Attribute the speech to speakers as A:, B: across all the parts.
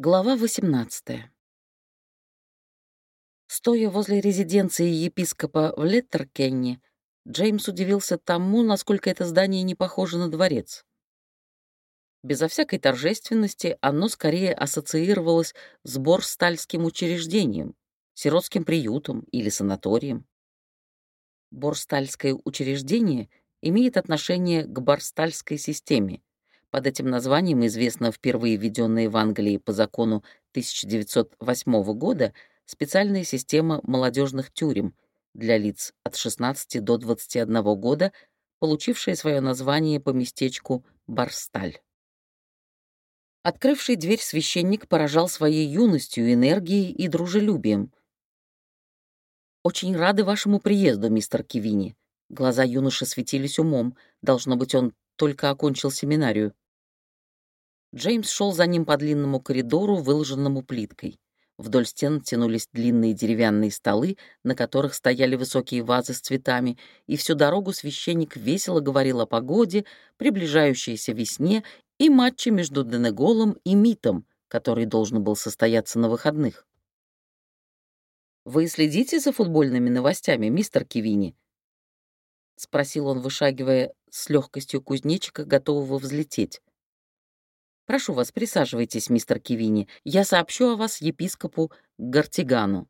A: Глава 18. Стоя возле резиденции епископа в Леттеркенне, Джеймс удивился тому, насколько это здание не похоже на дворец. Безо всякой торжественности оно скорее ассоциировалось с Борстальским учреждением, сиротским приютом или санаторием. Борстальское учреждение имеет отношение к Борстальской системе, под этим названием известна впервые введенная в Англии по закону 1908 года специальная система молодежных тюрем для лиц от 16 до 21 года, получившая свое название по местечку Барсталь. Открывший дверь священник поражал своей юностью, энергией и дружелюбием. «Очень рады вашему приезду, мистер Кивини». Глаза юноши светились умом. Должно быть, он только окончил семинарию. Джеймс шел за ним по длинному коридору, выложенному плиткой. Вдоль стен тянулись длинные деревянные столы, на которых стояли высокие вазы с цветами, и всю дорогу священник весело говорил о погоде, приближающейся весне и матче между Денеголом и Митом, который должен был состояться на выходных. «Вы следите за футбольными новостями, мистер Кивини?» — спросил он, вышагивая с легкостью кузнечика, готового взлететь. Прошу вас, присаживайтесь, мистер Кивини. Я сообщу о вас епископу Гартигану».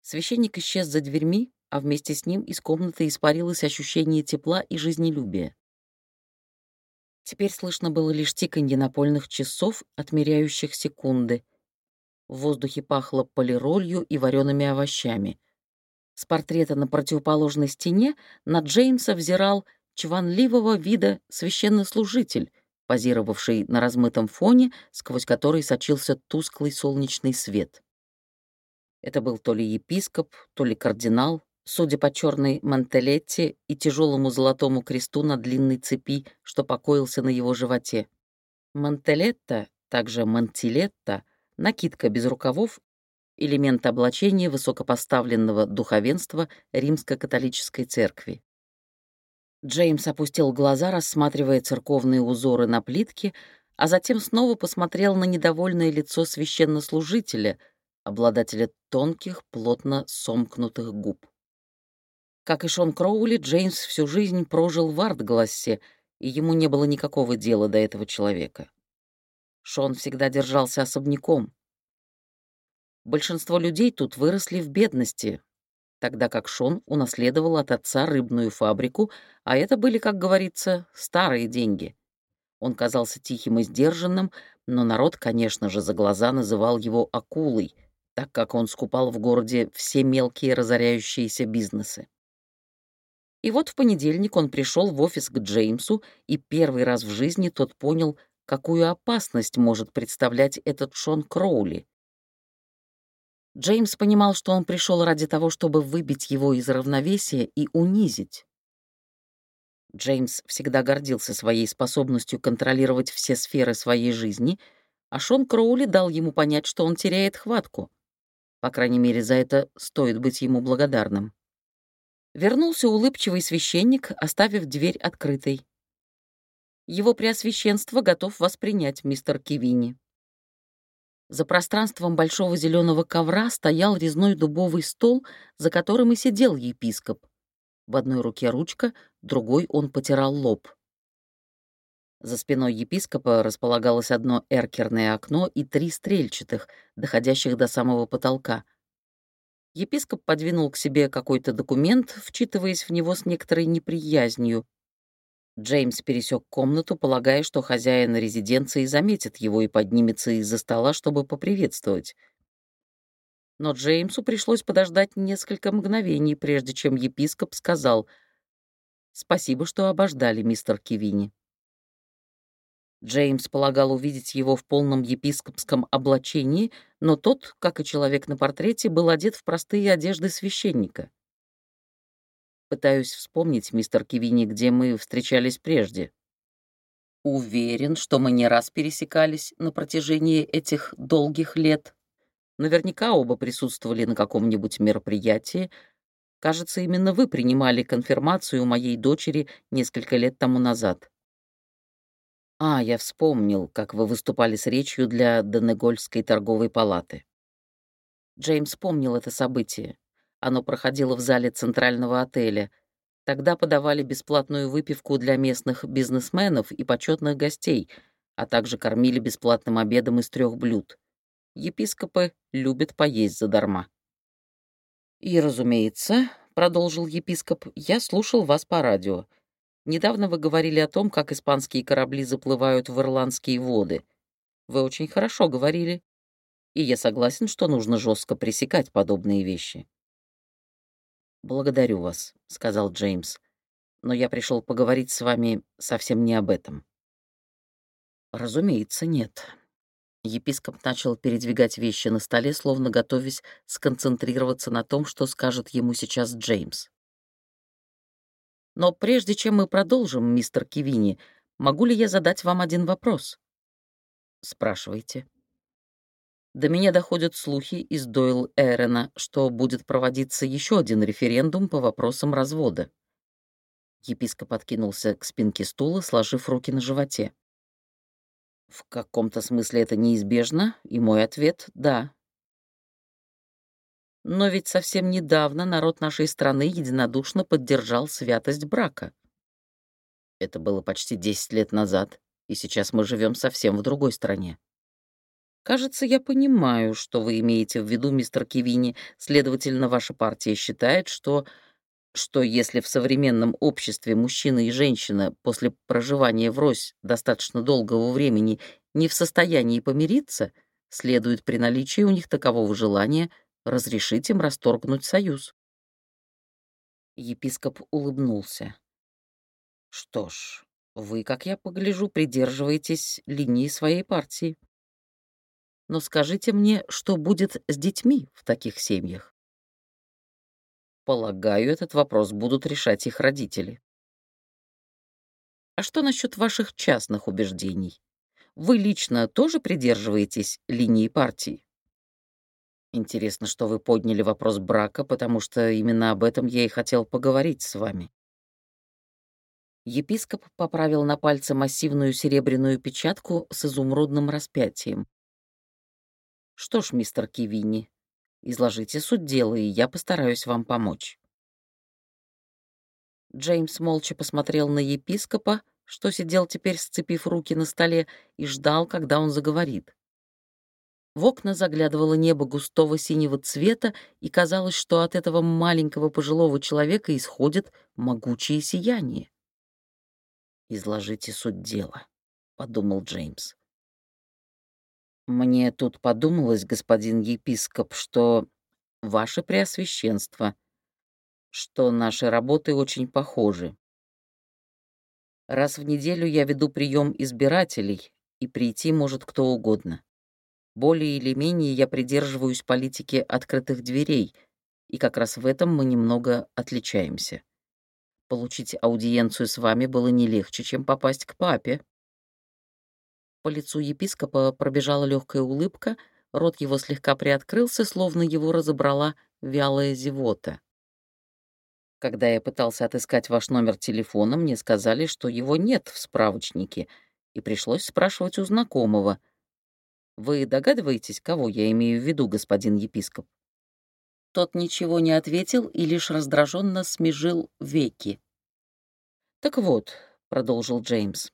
A: Священник исчез за дверьми, а вместе с ним из комнаты испарилось ощущение тепла и жизнелюбия. Теперь слышно было лишь тиканье напольных часов, отмеряющих секунды. В воздухе пахло полиролью и вареными овощами. С портрета на противоположной стене на Джеймса взирал чванливого вида священнослужитель, позировавший на размытом фоне, сквозь который сочился тусклый солнечный свет. Это был то ли епископ, то ли кардинал, судя по черной мантелетте и тяжелому золотому кресту на длинной цепи, что покоился на его животе. Мантелетта, также мантилетта, накидка без рукавов, элемент облачения высокопоставленного духовенства римско-католической церкви. Джеймс опустил глаза, рассматривая церковные узоры на плитке, а затем снова посмотрел на недовольное лицо священнослужителя, обладателя тонких, плотно сомкнутых губ. Как и Шон Кроули, Джеймс всю жизнь прожил в Артглассе, и ему не было никакого дела до этого человека. Шон всегда держался особняком. Большинство людей тут выросли в бедности, тогда как Шон унаследовал от отца рыбную фабрику, а это были, как говорится, старые деньги. Он казался тихим и сдержанным, но народ, конечно же, за глаза называл его акулой, так как он скупал в городе все мелкие разоряющиеся бизнесы. И вот в понедельник он пришел в офис к Джеймсу, и первый раз в жизни тот понял, какую опасность может представлять этот Шон Кроули — Джеймс понимал, что он пришел ради того, чтобы выбить его из равновесия и унизить. Джеймс всегда гордился своей способностью контролировать все сферы своей жизни, а Шон Кроули дал ему понять, что он теряет хватку. По крайней мере, за это стоит быть ему благодарным. Вернулся улыбчивый священник, оставив дверь открытой. «Его преосвященство готов воспринять, мистер Кивини», за пространством большого зеленого ковра стоял резной дубовый стол, за которым и сидел епископ. В одной руке ручка, другой он потирал лоб. За спиной епископа располагалось одно эркерное окно и три стрельчатых, доходящих до самого потолка. Епископ подвинул к себе какой-то документ, вчитываясь в него с некоторой неприязнью, Джеймс пересек комнату, полагая, что хозяин резиденции заметит его и поднимется из-за стола, чтобы поприветствовать. Но Джеймсу пришлось подождать несколько мгновений, прежде чем епископ сказал «Спасибо, что обождали, мистер Кивини». Джеймс полагал увидеть его в полном епископском облачении, но тот, как и человек на портрете, был одет в простые одежды священника. Пытаюсь вспомнить, мистер Кивини, где мы встречались прежде. Уверен, что мы не раз пересекались на протяжении этих долгих лет. Наверняка оба присутствовали на каком-нибудь мероприятии. Кажется, именно вы принимали конфирмацию у моей дочери несколько лет тому назад. А, я вспомнил, как вы выступали с речью для Денегольской торговой палаты. Джеймс помнил это событие. Оно проходило в зале центрального отеля. Тогда подавали бесплатную выпивку для местных бизнесменов и почетных гостей, а также кормили бесплатным обедом из трех блюд. Епископы любят поесть задарма. «И, разумеется, — продолжил епископ, — я слушал вас по радио. Недавно вы говорили о том, как испанские корабли заплывают в ирландские воды. Вы очень хорошо говорили. И я согласен, что нужно жестко пресекать подобные вещи. «Благодарю вас», — сказал Джеймс. «Но я пришел поговорить с вами совсем не об этом». «Разумеется, нет». Епископ начал передвигать вещи на столе, словно готовясь сконцентрироваться на том, что скажет ему сейчас Джеймс. «Но прежде чем мы продолжим, мистер Кивини, могу ли я задать вам один вопрос?» «Спрашивайте». До меня доходят слухи из Дойл Эрена, что будет проводиться еще один референдум по вопросам развода. Епископ откинулся к спинке стула, сложив руки на животе. В каком-то смысле это неизбежно, и мой ответ — да. Но ведь совсем недавно народ нашей страны единодушно поддержал святость брака. Это было почти 10 лет назад, и сейчас мы живем совсем в другой стране. Кажется, я понимаю, что вы имеете в виду, мистер Кивини. Следовательно, ваша партия считает, что что если в современном обществе мужчина и женщина после проживания врозь достаточно долгого времени не в состоянии помириться, следует при наличии у них такового желания разрешить им расторгнуть союз. Епископ улыбнулся. «Что ж, вы, как я погляжу, придерживаетесь линии своей партии. Но скажите мне, что будет с детьми в таких семьях? Полагаю, этот вопрос будут решать их родители. А что насчет ваших частных убеждений? Вы лично тоже придерживаетесь линии партии? Интересно, что вы подняли вопрос брака, потому что именно об этом я и хотел поговорить с вами. Епископ поправил на пальце массивную серебряную печатку с изумрудным распятием. Что ж, мистер Кивини, изложите суть дела, и я постараюсь вам помочь. Джеймс молча посмотрел на епископа, что сидел теперь, сцепив руки на столе, и ждал, когда он заговорит. В окна заглядывало небо густого синего цвета, и казалось, что от этого маленького пожилого человека исходит могучее сияние. «Изложите суть дела», — подумал Джеймс. Мне тут подумалось, господин епископ, что ваше преосвященство, что наши работы очень похожи. Раз в неделю я веду прием избирателей, и прийти может кто угодно. Более или менее я придерживаюсь политики открытых дверей, и как раз в этом мы немного отличаемся. Получить аудиенцию с вами было не легче, чем попасть к папе. По лицу епископа пробежала легкая улыбка, рот его слегка приоткрылся, словно его разобрала вялая зевота. Когда я пытался отыскать ваш номер телефона, мне сказали, что его нет в справочнике, и пришлось спрашивать у знакомого. Вы догадываетесь, кого я имею в виду, господин епископ? Тот ничего не ответил и лишь раздраженно смежил веки. «Так вот», — продолжил Джеймс,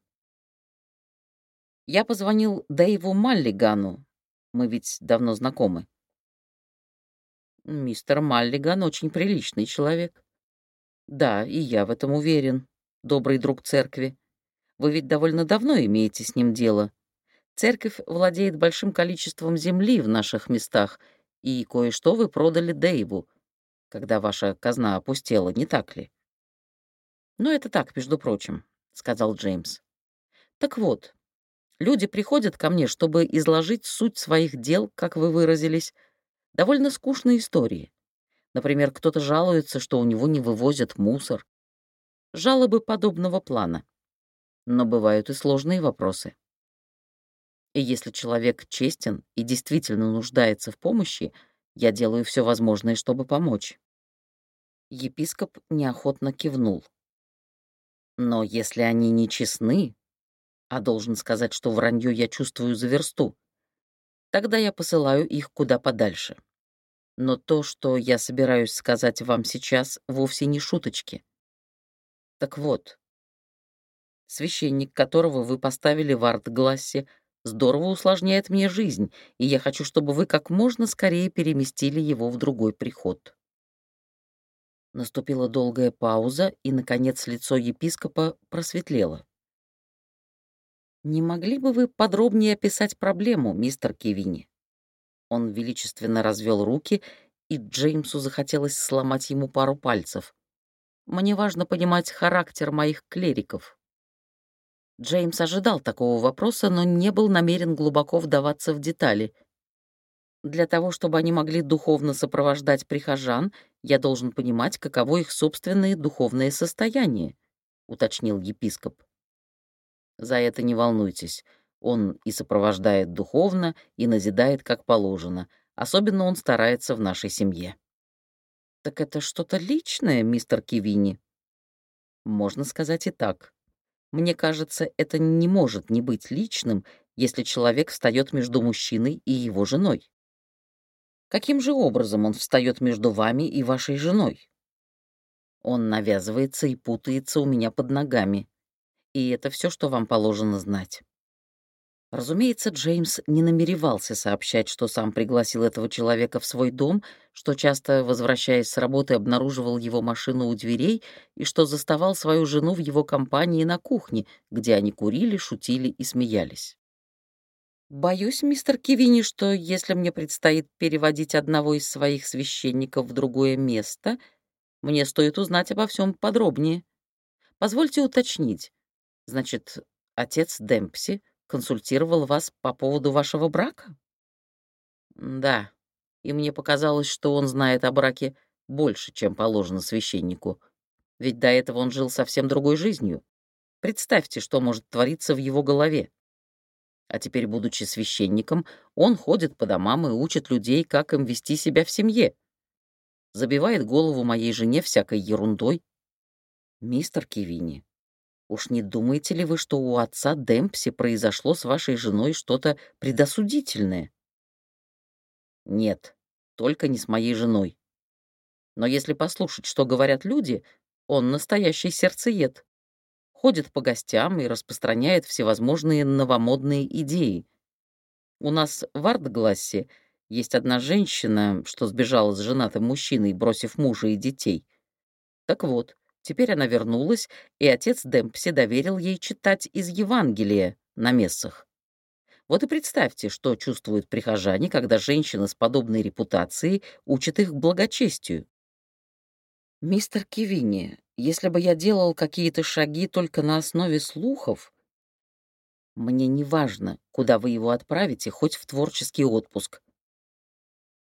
A: я позвонил Дэйву Маллигану. Мы ведь давно знакомы. Мистер Маллиган очень приличный человек. Да, и я в этом уверен, добрый друг церкви. Вы ведь довольно давно имеете с ним дело. Церковь владеет большим количеством земли в наших местах, и кое-что вы продали Дэйву, когда ваша казна опустела, не так ли? «Ну, это так, между прочим», — сказал Джеймс. «Так вот, Люди приходят ко мне, чтобы изложить суть своих дел, как вы выразились. Довольно скучные истории. Например, кто-то жалуется, что у него не вывозят мусор. Жалобы подобного плана. Но бывают и сложные вопросы. И если человек честен и действительно нуждается в помощи, я делаю все возможное, чтобы помочь. Епископ неохотно кивнул. Но если они не честны, а должен сказать, что вранье я чувствую за версту, тогда я посылаю их куда подальше. Но то, что я собираюсь сказать вам сейчас, вовсе не шуточки. Так вот, священник, которого вы поставили в арт-глассе, здорово усложняет мне жизнь, и я хочу, чтобы вы как можно скорее переместили его в другой приход. Наступила долгая пауза, и, наконец, лицо епископа просветлело. «Не могли бы вы подробнее описать проблему, мистер Кевини?» Он величественно развел руки, и Джеймсу захотелось сломать ему пару пальцев. «Мне важно понимать характер моих клериков». Джеймс ожидал такого вопроса, но не был намерен глубоко вдаваться в детали. Для того, чтобы они могли духовно сопровождать прихожан, я должен понимать, каково их собственное духовное состояние, уточнил епископ. За это не волнуйтесь. Он и сопровождает духовно, и назидает как положено. Особенно он старается в нашей семье. Так это что-то личное, мистер Кивини? Можно сказать и так. Мне кажется, это не может не быть личным, если человек встает между мужчиной и его женой. Каким же образом он встает между вами и вашей женой? Он навязывается и путается у меня под ногами. И это все, что вам положено знать. Разумеется, Джеймс не намеревался сообщать, что сам пригласил этого человека в свой дом, что часто, возвращаясь с работы, обнаруживал его машину у дверей и что заставал свою жену в его компании на кухне, где они курили, шутили и смеялись. Боюсь, мистер Кивини, что если мне предстоит переводить одного из своих священников в другое место, мне стоит узнать обо всем подробнее. Позвольте уточнить. Значит, отец Демпси консультировал вас по поводу вашего брака? Да, и мне показалось, что он знает о браке больше, чем положено священнику. Ведь до этого он жил совсем другой жизнью. Представьте, что может твориться в его голове. А теперь, будучи священником, он ходит по домам и учит людей, как им вести себя в семье. Забивает голову моей жене всякой ерундой. Мистер Кивини, уж не думаете ли вы, что у отца Демпси произошло с вашей женой что-то предосудительное? Нет, только не с моей женой. Но если послушать, что говорят люди, он настоящий сердцеед ходит по гостям и распространяет всевозможные новомодные идеи. У нас в Артглассе есть одна женщина, что сбежала с женатым мужчиной, бросив мужа и детей. Так вот, теперь она вернулась, и отец Демпси доверил ей читать из Евангелия на мессах. Вот и представьте, что чувствуют прихожане, когда женщина с подобной репутацией учит их благочестию. «Мистер Кивини, если бы я делал какие-то шаги только на основе слухов, мне не важно, куда вы его отправите, хоть в творческий отпуск.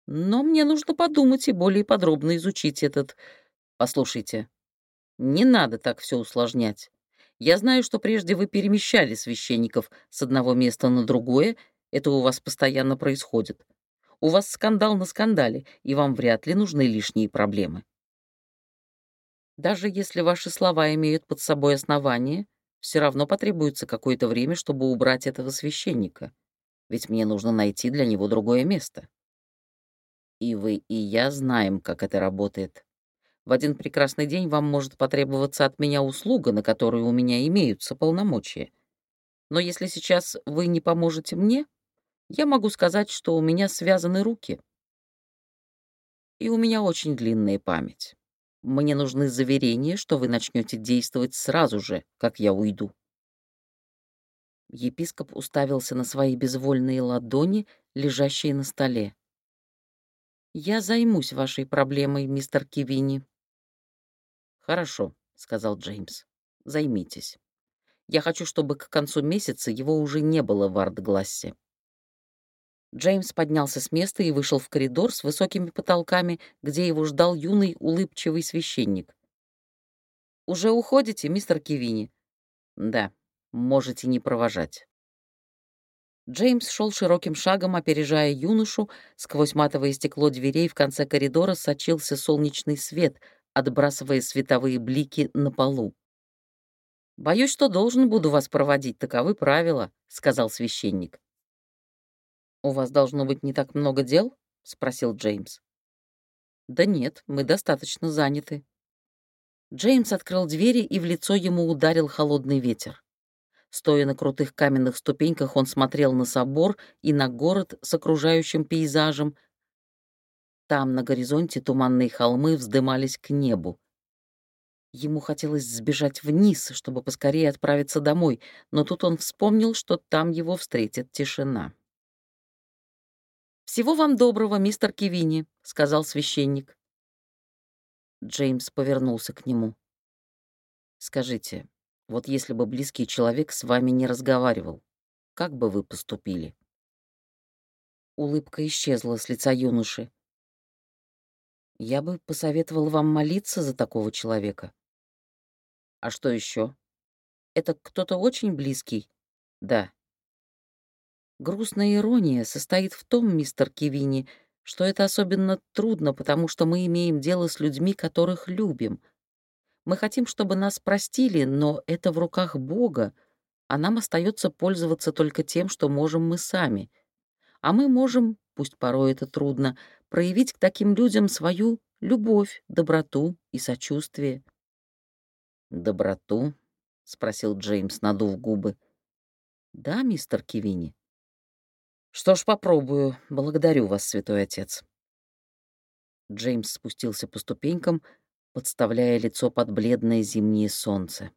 A: Но мне нужно подумать и более подробно изучить этот... Послушайте, не надо так все усложнять. Я знаю, что прежде вы перемещали священников с одного места на другое, это у вас постоянно происходит. У вас скандал на скандале, и вам вряд ли нужны лишние проблемы. Даже если ваши слова имеют под собой основание, все равно потребуется какое-то время, чтобы убрать этого священника, ведь мне нужно найти для него другое место. И вы, и я знаем, как это работает. В один прекрасный день вам может потребоваться от меня услуга, на которую у меня имеются полномочия. Но если сейчас вы не поможете мне, я могу сказать, что у меня связаны руки. И у меня очень длинная память. Мне нужны заверения, что вы начнете действовать сразу же, как я уйду». Епископ уставился на свои безвольные ладони, лежащие на столе. «Я займусь вашей проблемой, мистер Кивини». «Хорошо», — сказал Джеймс. «Займитесь. Я хочу, чтобы к концу месяца его уже не было в Артглассе. Джеймс поднялся с места и вышел в коридор с высокими потолками, где его ждал юный улыбчивый священник. «Уже уходите, мистер Кивини?» «Да, можете не провожать». Джеймс шел широким шагом, опережая юношу. Сквозь матовое стекло дверей в конце коридора сочился солнечный свет, отбрасывая световые блики на полу. «Боюсь, что должен буду вас проводить, таковы правила», — сказал священник. «У вас должно быть не так много дел?» — спросил Джеймс. «Да нет, мы достаточно заняты». Джеймс открыл двери, и в лицо ему ударил холодный ветер. Стоя на крутых каменных ступеньках, он смотрел на собор и на город с окружающим пейзажем. Там, на горизонте, туманные холмы вздымались к небу. Ему хотелось сбежать вниз, чтобы поскорее отправиться домой, но тут он вспомнил, что там его встретит тишина. «Всего вам доброго, мистер Кивини», — сказал священник. Джеймс повернулся к нему. «Скажите, вот если бы близкий человек с вами не разговаривал, как бы вы поступили?» Улыбка исчезла с лица юноши. «Я бы посоветовал вам молиться за такого человека», а что еще? Это кто-то очень близкий? Да. Грустная ирония состоит в том, мистер Кивини, что это особенно трудно, потому что мы имеем дело с людьми, которых любим. Мы хотим, чтобы нас простили, но это в руках Бога, а нам остается пользоваться только тем, что можем мы сами. А мы можем, пусть порой это трудно, проявить к таким людям свою любовь, доброту и сочувствие. «Доброту?» — спросил Джеймс, надув губы. «Да, мистер Кивини». «Что ж, попробую. Благодарю вас, святой отец». Джеймс спустился по ступенькам, подставляя лицо под бледное зимнее солнце.